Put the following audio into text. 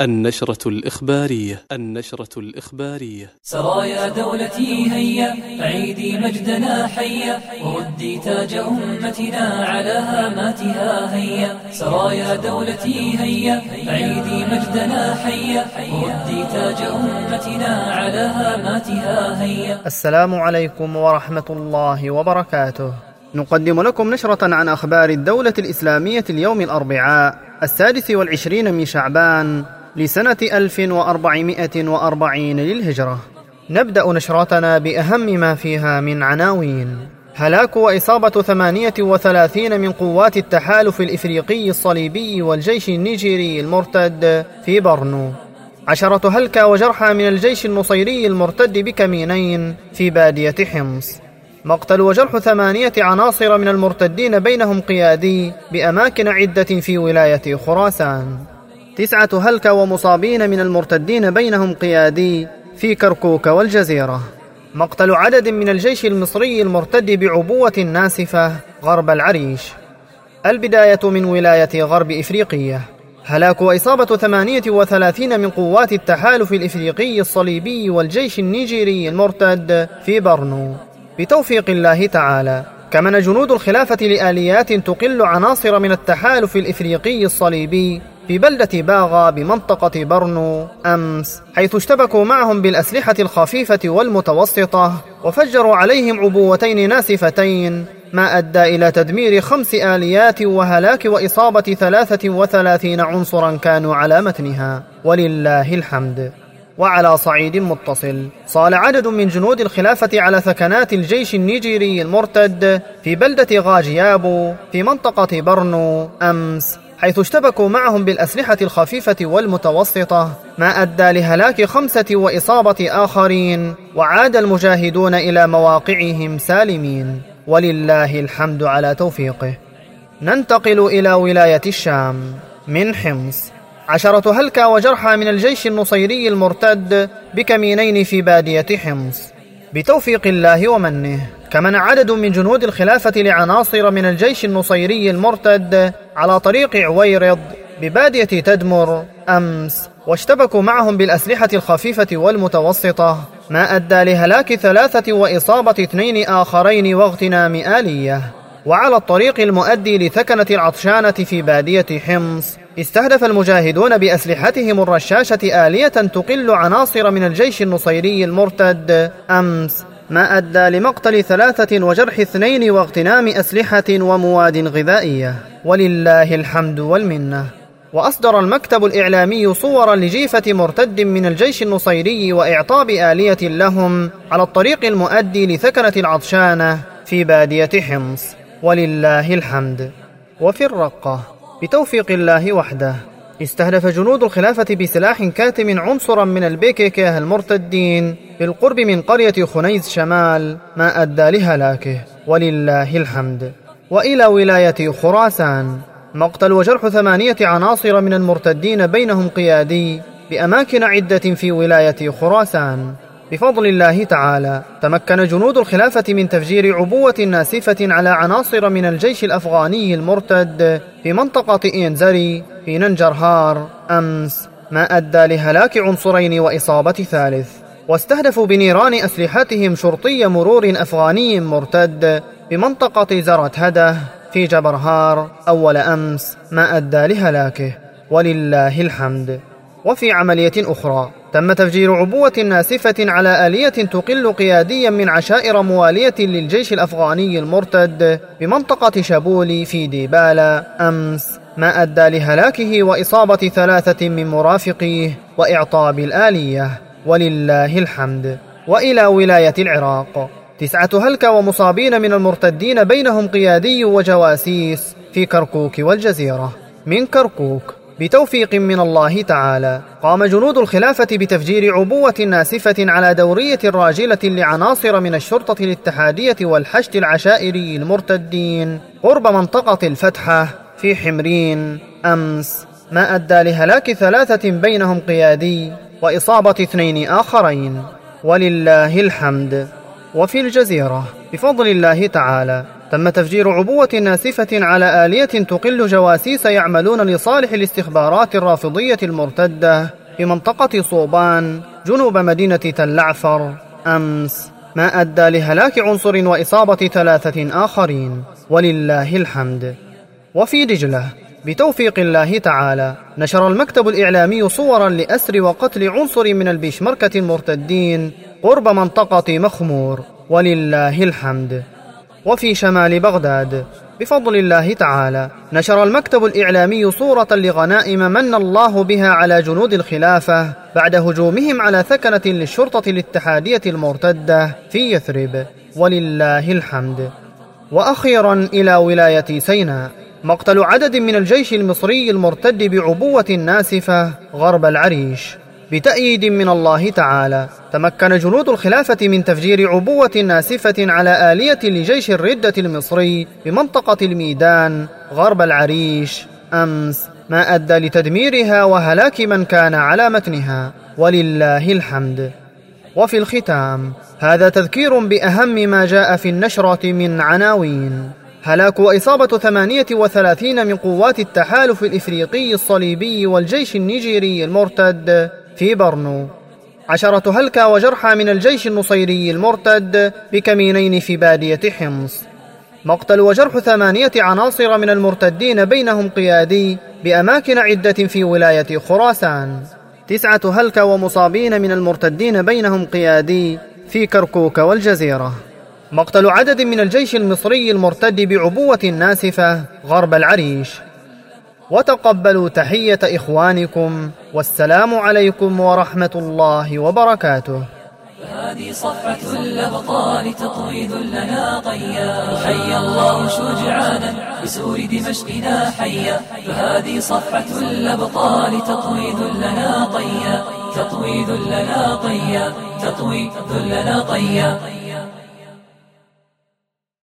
النشرة الإخبارية النشرة الإخبارية. سرايا دولتي هيا عيدي مجدنا حيا وردي تاج أمتنا على هاماتها هيا. سرايا دولتي هيا عيدي مجدنا حيا وردي تاج أمتنا على هاماتها هيا. السلام عليكم ورحمة الله وبركاته. نقدم لكم نشرة عن أخبار الدولة الإسلامية اليوم الأربعاء السادس والعشرين من شعبان. لسنة 1440 للهجرة. نبدأ نشرتنا بأهم ما فيها من عناوين. هلاك وإصابة 38 من قوات التحالف الإفريقي الصليبي والجيش النيجيري المرتد في برنو. عشرة هلكى وجرحى من الجيش النصيري المرتد بكمينين في بادية حمص. مقتل وجرح ثمانية عناصر من المرتدين بينهم قيادي بأماكن عدة في ولاية خراسان. تسعة هلكى ومصابين من المرتدين بينهم قيادي في كركوك والجزيرة. مقتل عدد من الجيش المصري المرتد بعبوة ناسفة غرب العريش. البداية من ولاية غرب إفريقية. هلاك وإصابة 38 من قوات التحالف الإفريقي الصليبي والجيش النيجيري المرتد في برنو. بتوفيق الله تعالى. كمن جنود الخلافة لآليات تقل عناصر من التحالف الإفريقي الصليبي في بلدة باغا بمنطقة برنو أمس حيث اشتبكوا معهم بالأسلحة الخفيفة والمتوسطة وفجروا عليهم عبوتين ناسفتين ما أدى إلى تدمير خمس آليات وهلاك وإصابة ثلاثة وثلاثين عنصرا كانوا على متنها. ولله الحمد. وعلى صعيد متصل. صال عدد من جنود الخلافة على ثكنات الجيش النيجيري المرتد في بلدة غاجيابو في منطقة برنو أمس حيث اشتبكوا معهم بالأسلحة الخفيفة والمتوسطة ما أدى لهلاك خمسة وإصابة آخرين وعاد المجاهدون إلى مواقعهم سالمين. ولله الحمد على توفيقه. ننتقل إلى ولاية الشام من حمص. عشرة هلكى وجرحى من الجيش النصيري المرتد بكمينين في بادية حمص. بتوفيق الله ومنه. كمن عدد من جنود الخلافة لعناصر من الجيش النصيري المرتد على طريق عويرض ببادية تدمر أمس واشتبكوا معهم بالأسلحة الخفيفة والمتوسطة ما أدى لهلاك ثلاثة وإصابة اثنين آخرين واغتنام آلية. وعلى الطريق المؤدي لثكنة العطشانة في بادية حمص. استهدف المجاهدون بأسلحتهم الرشاشة آلية تقل عناصر من الجيش النصيري المرتد. أمس ما أدى لمقتل ثلاثة وجرح اثنين واغتنام أسلحة ومواد غذائية. ولله الحمد والمنة. وأصدر المكتب الإعلامي صورا لجيفة مرتد من الجيش النصيري وإعطاب آلية لهم على الطريق المؤدي لثكنة العطشانة في بادية حمص. ولله الحمد. وفي الرقة بتوفيق الله وحده استهدف جنود الخلافة بسلاح كاتم عنصرا من البيكيكيه المرتدين بالقرب من قرية خنيز شمال ما أدى لهلاكه ولله الحمد. وإلى ولاية خراسان مقتل وجرح ثمانية عناصر من المرتدين بينهم قيادي بأماكن عدة في ولاية خراسان. بفضل الله تعالى تمكن جنود الخلافة من تفجير عبوة ناسفة على عناصر من الجيش الأفغاني المرتد في منطقة إنزري في ننجرهار أمس ما أدى لهلاك عنصرين وإصابة ثالث. واستهدفوا بنيران أسلحتهم شرطي مرور أفغاني مرتد بمنطقة زرت هدة في جبرهار أول أمس ما أدى لهلاكه ولله الحمد. وفي عملية أخرى تم تفجير عبوة ناسفة على آلية تقل قياديا من عشائر موالية للجيش الأفغاني المرتد بمنطقة شابولي في ديبالا أمس. ما أدى لهلاكه وإصابة ثلاثة من مرافقيه وإعطاب الآلية. ولله الحمد. وإلى ولاية العراق. تسعة هلكى ومصابين من المرتدين بينهم قيادي وجواسيس في كركوك والجزيرة. من كركوك. بتوفيق من الله تعالى. قام جنود الخلافة بتفجير عبوة ناسفة على دورية راجلة لعناصر من الشرطة الاتحادية والحشد العشائري المرتدين. قرب منطقة الفتحة في حمرين. أمس ما أدى لهلاك ثلاثة بينهم قيادي وإصابة اثنين آخرين. ولله الحمد. وفي الجزيرة. بفضل الله تعالى. تم تفجير عبوة ناسفة على آلية تقل جواسيس يعملون لصالح الاستخبارات الرافضية المرتدة في منطقة صوبان جنوب مدينة تل عفر. أمس ما أدى لهلاك عنصر وإصابة ثلاثة آخرين. ولله الحمد. وفي دجلة. بتوفيق الله تعالى نشر المكتب الإعلامي صورا لأسر وقتل عنصر من البيشمركة المرتدين قرب منطقة مخمور. ولله الحمد. وفي شمال بغداد. بفضل الله تعالى نشر المكتب الإعلامي صورة لغنائم من الله بها على جنود الخلافة بعد هجومهم على ثكنة للشرطة الاتحادية المرتدة في يثرب. ولله الحمد. وأخيرا إلى ولاية سيناء. مقتل عدد من الجيش المصري المرتد بعبوة ناسفة غرب العريش. بتأييد من الله تعالى. تمكن جنود الخلافة من تفجير عبوة ناسفة على آلية لجيش الردة المصري بمنطقة الميدان غرب العريش. أمس ما أدى لتدميرها وهلاك من كان على متنها. ولله الحمد. وفي الختام هذا تذكير بأهم ما جاء في النشرة من عناوين. هلاك وإصابة 38 من قوات التحالف الإفريقي الصليبي والجيش النيجيري المرتد في برنو. عشرة هلكى وجرحى من الجيش النصيري المرتد بكمينين في بادية حمص. مقتل وجرح ثمانية عناصر من المرتدين بينهم قيادي بأماكن عدة في ولاية خراسان. تسعة هلكى ومصابين من المرتدين بينهم قيادي في كركوك والجزيرة. مقتل عدد من الجيش المصري المرتد بعبوة ناسفة غرب العريش. وتقبلوا تحية إخوانكم والسلام عليكم ورحمة الله وبركاته. هذه صفحة الأبطال تطوي ذلنا طيا. حي الله شجعانا بسور دمشقنا حيا. فهذه صفحة الأبطال تطوي ذلنا طيا. تطوي ذلنا طيا. تطوي ذلنا طيا.